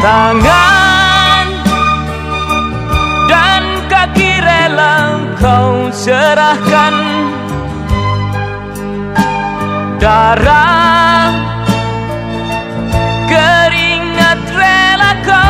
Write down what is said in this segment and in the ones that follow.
Tangan dan kaki rela kau serahkan. Darah keringat rela kau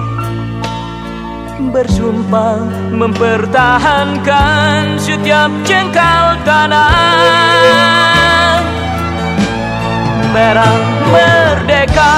bersumpah mempertahankan setiap jengkal tanah. Merah merdeka